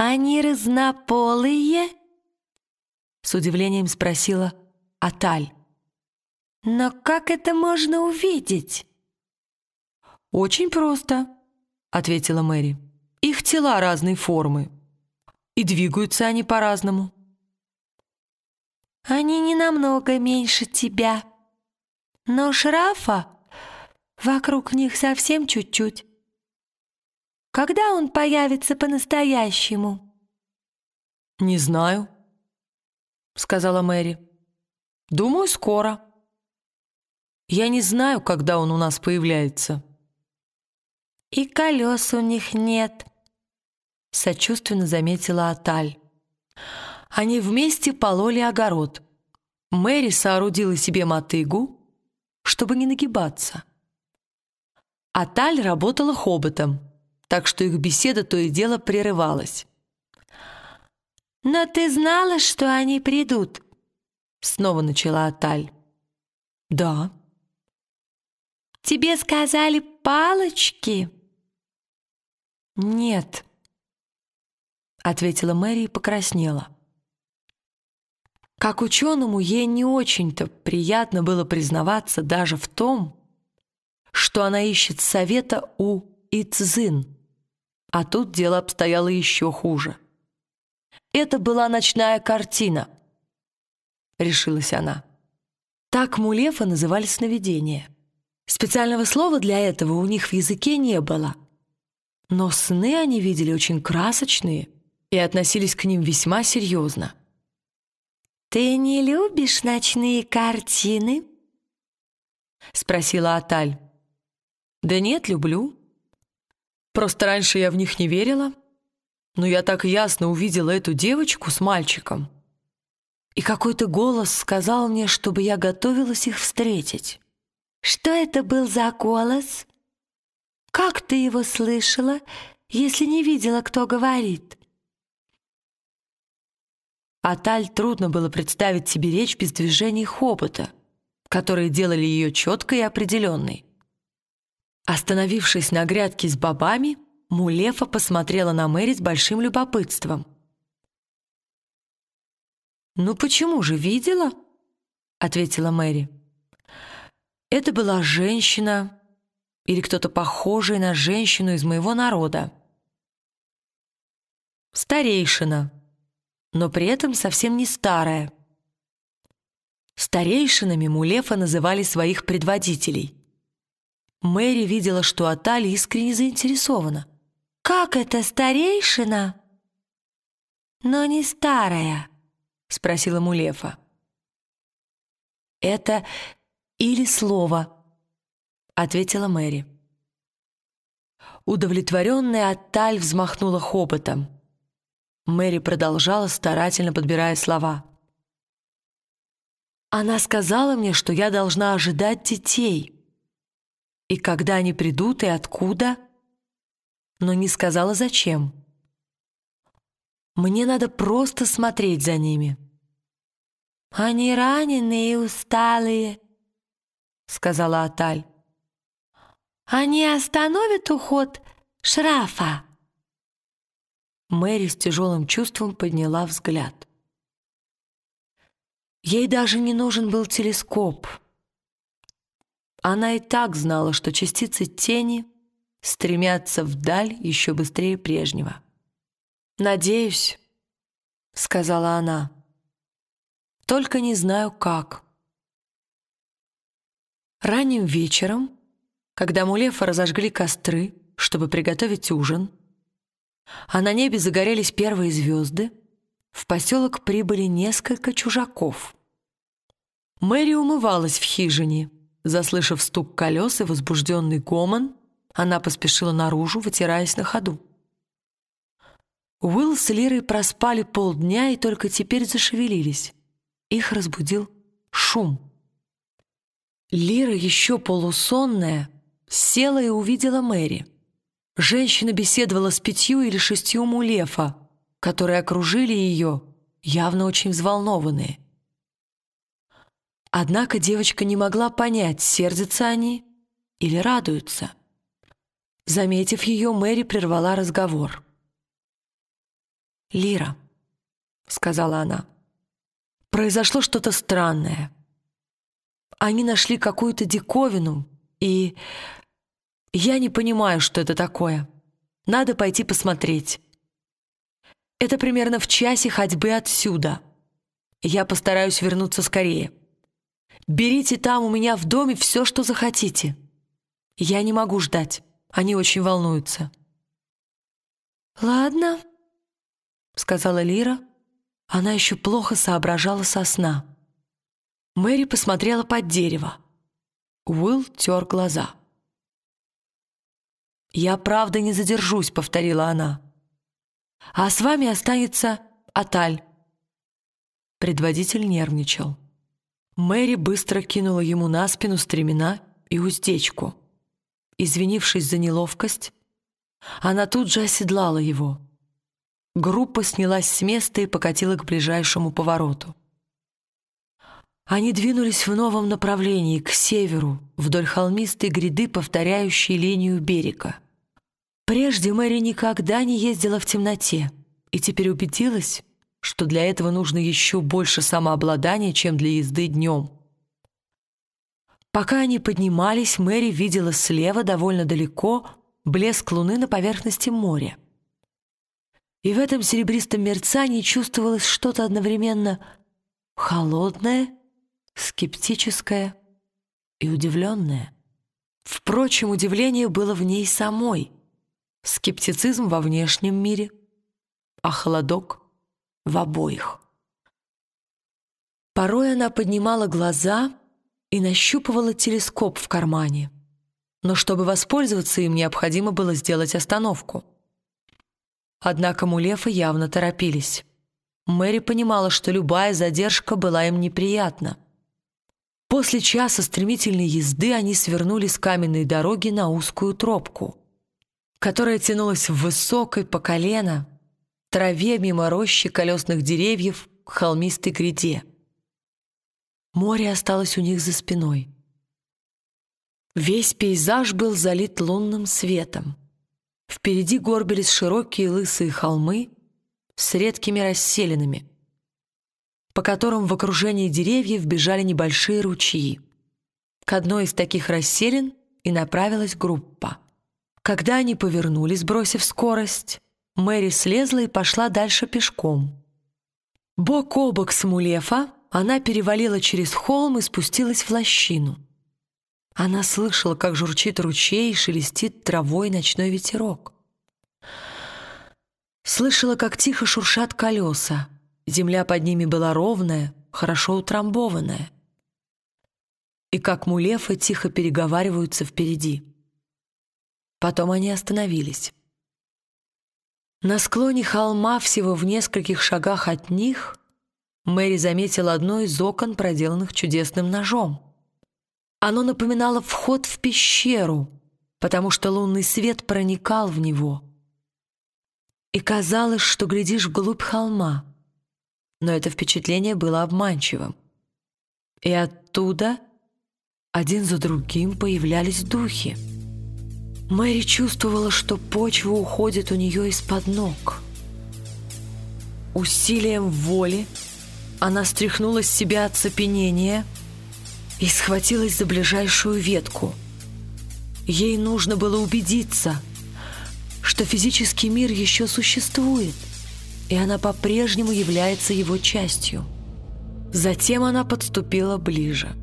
«Они разнополые?» С удивлением спросила Аталь. «Но как это можно увидеть?» «Очень просто», — ответила Мэри. «Их тела разной формы, и двигаются они по-разному». «Они не намного меньше тебя, но шрафа вокруг них совсем чуть-чуть. Когда он появится по-настоящему?» «Не знаю», — сказала Мэри. «Думаю, скоро. Я не знаю, когда он у нас появляется». «И колес у них нет», — сочувственно заметила Аталь. Они вместе пололи огород. Мэри соорудила себе мотыгу, чтобы не нагибаться. Аталь работала хоботом, так что их беседа то и дело прерывалась. «Но ты знала, что они придут?» Снова начала Аталь. «Да». «Тебе сказали палочки?» «Нет», — ответила Мэри и покраснела. Как ученому ей не очень-то приятно было признаваться даже в том, что она ищет совета у Ицзин, а тут дело обстояло еще хуже. Это была ночная картина, решилась она. Так Мулефа называли сновидения. Специального слова для этого у них в языке не было — но сны они видели очень красочные и относились к ним весьма серьезно. «Ты не любишь ночные картины?» — спросила Аталь. «Да нет, люблю. Просто раньше я в них не верила, но я так ясно увидела эту девочку с мальчиком. И какой-то голос сказал мне, чтобы я готовилась их встретить». «Что это был за голос?» Как ты его слышала, если не видела, кто говорит?» Аталь трудно было представить себе речь без движений хобота, которые делали ее четкой и определенной. Остановившись на грядке с бобами, Мулефа посмотрела на Мэри с большим любопытством. «Ну почему же видела?» — ответила Мэри. «Это была женщина, или кто-то похожий на женщину из моего народа. Старейшина, но при этом совсем не старая. Старейшинами Мулефа называли своих предводителей. Мэри видела, что Атали искренне заинтересована. «Как это старейшина, но не старая?» — спросила Мулефа. «Это или слово», ответила Мэри. Удовлетворенная Атталь взмахнула хоботом. Мэри продолжала, старательно подбирая слова. «Она сказала мне, что я должна ожидать детей. И когда они придут, и откуда, но не сказала, зачем. Мне надо просто смотреть за ними». «Они раненые и усталые», — сказала Аталь. Они остановят уход шрафа?» Мэри с тяжелым чувством подняла взгляд. Ей даже не нужен был телескоп. Она и так знала, что частицы тени стремятся вдаль еще быстрее прежнего. «Надеюсь», — сказала она, — «только не знаю, как». Ранним вечером когда Мулефа разожгли костры, чтобы приготовить ужин, а на небе загорелись первые звезды, в поселок прибыли несколько чужаков. Мэри умывалась в хижине. Заслышав стук колес и возбужденный гомон, она поспешила наружу, вытираясь на ходу. Уилл с Лирой проспали полдня и только теперь зашевелились. Их разбудил шум. Лира, еще полусонная, Села и увидела Мэри. Женщина беседовала с пятью или шестью мулефа, которые окружили ее, явно очень взволнованные. Однако девочка не могла понять, сердятся они или радуются. Заметив ее, Мэри прервала разговор. «Лира», — сказала она, — «произошло что-то странное. Они нашли какую-то диковину, и я не понимаю, что это такое. Надо пойти посмотреть. Это примерно в часе ходьбы отсюда. Я постараюсь вернуться скорее. Берите там у меня в доме все, что захотите. Я не могу ждать. Они очень волнуются». «Ладно», — сказала Лира. Она еще плохо соображала со сна. Мэри посмотрела под дерево. Уилл тер глаза. «Я правда не задержусь», — повторила она. «А с вами останется Аталь». Предводитель нервничал. Мэри быстро кинула ему на спину стремена и уздечку. Извинившись за неловкость, она тут же оседлала его. Группа снялась с места и покатила к ближайшему повороту. Они двинулись в новом направлении, к северу, вдоль холмистой гряды, повторяющей линию берега. Прежде Мэри никогда не ездила в темноте и теперь убедилась, что для этого нужно еще больше самообладания, чем для езды днем. Пока они поднимались, Мэри видела слева довольно далеко блеск луны на поверхности моря. И в этом серебристом мерцании чувствовалось что-то одновременно холодное скептическая и удивленная. Впрочем, удивление было в ней самой. Скептицизм во внешнем мире, а холодок в обоих. Порой она поднимала глаза и нащупывала телескоп в кармане. Но чтобы воспользоваться им, необходимо было сделать остановку. Однако Мулефы явно торопились. Мэри понимала, что любая задержка была им неприятна. После часа стремительной езды они свернули с каменной дороги на узкую тропку, которая тянулась в высокой по колено траве мимо рощи колесных деревьев к холмистой гряде. Море осталось у них за спиной. Весь пейзаж был залит лунным светом. Впереди горбились широкие лысые холмы с редкими расселинами — по которым в окружении деревьев бежали небольшие ручьи. К одной из таких расселин и направилась группа. Когда они повернулись, бросив скорость, Мэри слезла и пошла дальше пешком. Бок о бок с Мулефа она перевалила через холм и спустилась в лощину. Она слышала, как журчит ручей и шелестит травой ночной ветерок. Слышала, как тихо шуршат колеса, Земля под ними была ровная, хорошо утрамбованная. И как мулефы тихо переговариваются впереди. Потом они остановились. На склоне холма, всего в нескольких шагах от них, Мэри заметила одно из окон, проделанных чудесным ножом. Оно напоминало вход в пещеру, потому что лунный свет проникал в него. И казалось, что глядишь вглубь холма — но это впечатление было обманчивым. И оттуда один за другим появлялись духи. Мэри чувствовала, что почва уходит у нее из-под ног. Усилием воли она стряхнула с себя оцепенение и схватилась за ближайшую ветку. Ей нужно было убедиться, что физический мир еще существует — и она по-прежнему является его частью. Затем она подступила ближе.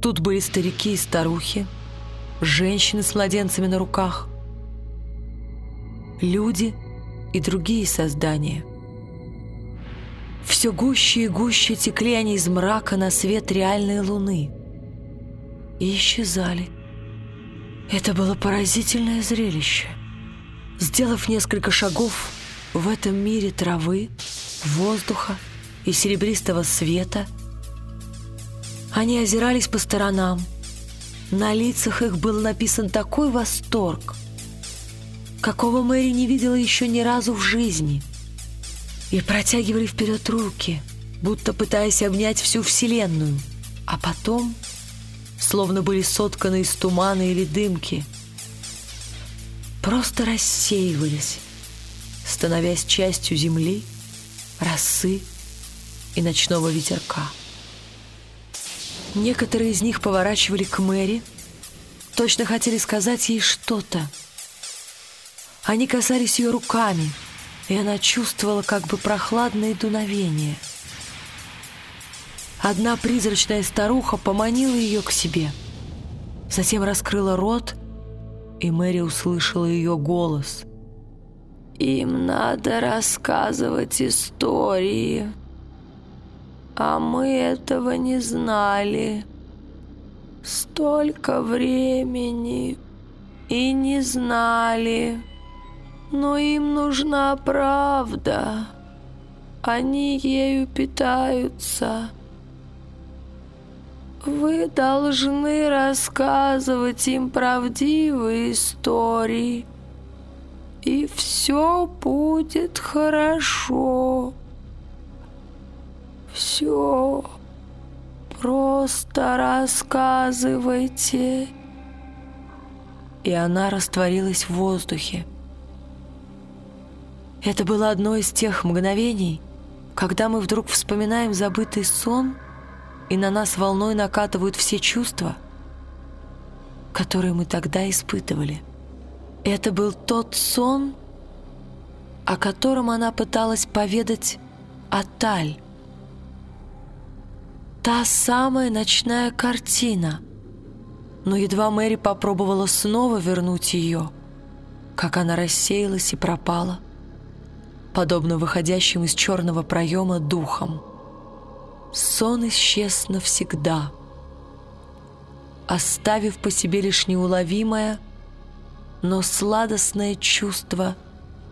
Тут были старики и старухи, женщины с младенцами на руках, люди и другие создания. Все гуще и гуще текли они из мрака на свет реальной луны и исчезали. Это было поразительное зрелище. Сделав несколько шагов, в этом мире травы, воздуха и серебристого света они озирались по сторонам. На лицах их был написан такой восторг, какого Мэри не видела еще ни разу в жизни, и протягивали вперед руки, будто пытаясь обнять всю Вселенную, а потом, словно были сотканы из тумана или дымки, просто рассеивались, становясь частью земли, росы и ночного ветерка. Некоторые из них поворачивали к Мэри, точно хотели сказать ей что-то. Они касались ее руками, и она чувствовала как бы прохладное дуновение. Одна призрачная старуха поманила ее к себе, затем раскрыла рот, и Мэри услышала ее голос. «Им надо рассказывать истории», а мы этого не знали. Столько времени и не знали. Но им нужна правда. Они ею питаются. Вы должны рассказывать им правдивые истории, и все будет хорошо все. Просто рассказывайте. И она растворилась в воздухе. Это было одно из тех мгновений, когда мы вдруг вспоминаем забытый сон, и на нас волной накатывают все чувства, которые мы тогда испытывали. Это был тот сон, о котором она пыталась поведать Аталь, Та самая ночная картина. Но едва Мэри попробовала снова вернуть ее, как она рассеялась и пропала, подобно выходящим из черного проема духам. Сон исчез навсегда, оставив по себе лишь неуловимое, но сладостное чувство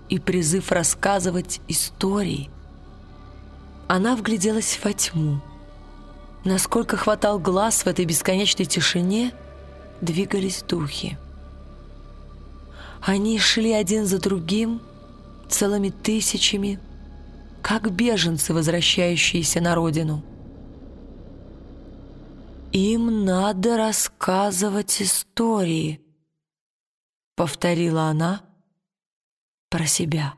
и призыв рассказывать истории. Она вгляделась во тьму, Насколько хватал глаз в этой бесконечной тишине, двигались духи. Они шли один за другим, целыми тысячами, как беженцы, возвращающиеся на родину. «Им надо рассказывать истории», — повторила она про себя.